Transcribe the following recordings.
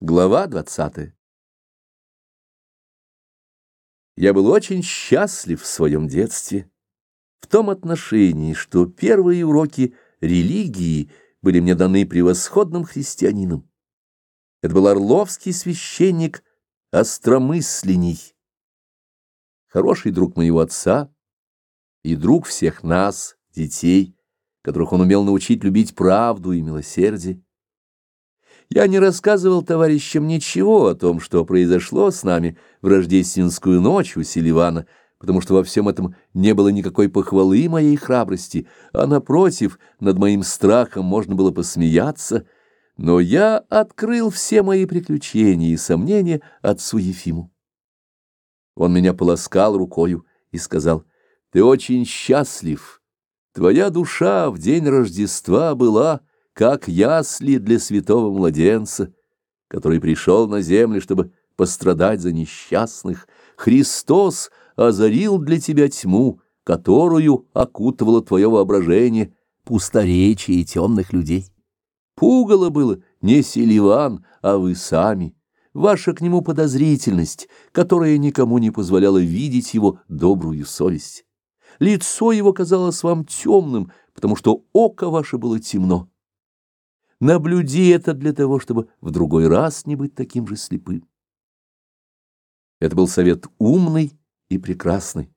Глава 20 Я был очень счастлив в своем детстве, в том отношении, что первые уроки религии были мне даны превосходным христианином. Это был орловский священник Остромыслений, хороший друг моего отца и друг всех нас, детей, которых он умел научить любить правду и милосердие. Я не рассказывал товарищам ничего о том, что произошло с нами в рождественскую ночь у Селивана, потому что во всем этом не было никакой похвалы моей храбрости, а, напротив, над моим страхом можно было посмеяться, но я открыл все мои приключения и сомнения отцу Ефиму. Он меня полоскал рукою и сказал, «Ты очень счастлив. Твоя душа в день Рождества была...» как ясли для святого младенца, который пришел на землю, чтобы пострадать за несчастных, Христос озарил для тебя тьму, которую окутывало твое воображение, пусторечие темных людей. Пугало было не Селиван, а вы сами, ваша к нему подозрительность, которая никому не позволяла видеть его добрую совесть. Лицо его казалось вам темным, потому что око ваше было темно. Наблюди это для того, чтобы в другой раз не быть таким же слепым. Это был совет умный и прекрасный.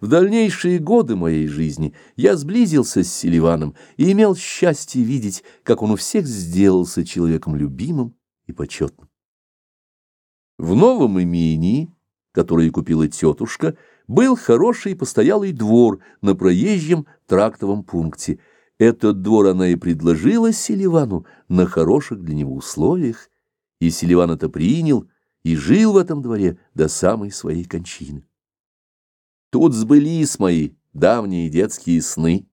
В дальнейшие годы моей жизни я сблизился с Селиваном и имел счастье видеть, как он у всех сделался человеком любимым и почетным. В новом имении, которое купила тетушка, был хороший постоялый двор на проезжем трактовом пункте – этот двор она и предложила Селивану на хороших для него условиях, и Селиван это принял и жил в этом дворе до самой своей кончины. Тут сбылись мои давние детские сны.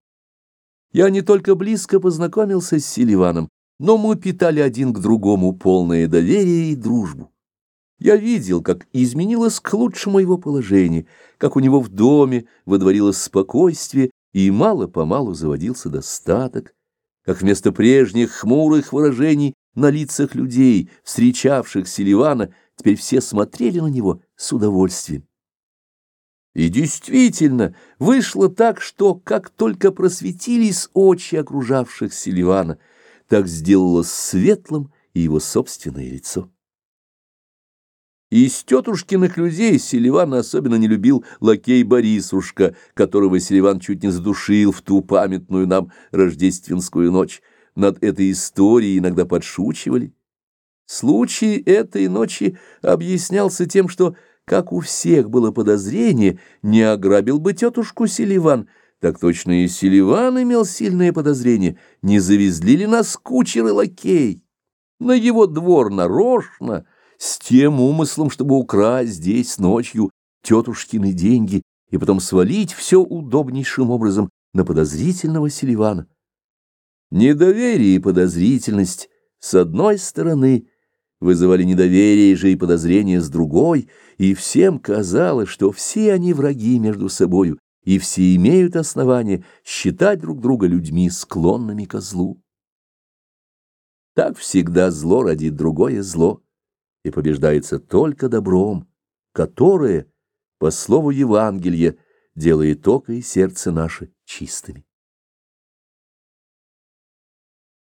Я не только близко познакомился с Селиваном, но мы питали один к другому полное доверие и дружбу. Я видел, как изменилось к лучшему его положение, как у него в доме водворилось спокойствие и мало-помалу заводился достаток, как вместо прежних хмурых выражений на лицах людей, встречавших Селивана, теперь все смотрели на него с удовольствием. И действительно, вышло так, что, как только просветились очи окружавших Селивана, так сделалось светлым и его собственное лицо. Из тетушкиных людей Селиван особенно не любил лакей Борисушка, которого Селиван чуть не задушил в ту памятную нам рождественскую ночь. Над этой историей иногда подшучивали. Случай этой ночи объяснялся тем, что, как у всех было подозрение, не ограбил бы тетушку Селиван, так точно и Селиван имел сильное подозрение, не завезли ли нас кучер и лакей. На его двор нарочно с тем умыслом, чтобы украсть здесь ночью тетушкины деньги и потом свалить все удобнейшим образом на подозрительного Селивана. Недоверие и подозрительность с одной стороны вызывали недоверие же и подозрение с другой, и всем казалось, что все они враги между собою, и все имеют основание считать друг друга людьми, склонными ко злу. Так всегда зло родит другое зло и побеждается только добром, которое, по слову Евангелия, делает око и сердце наши чистыми.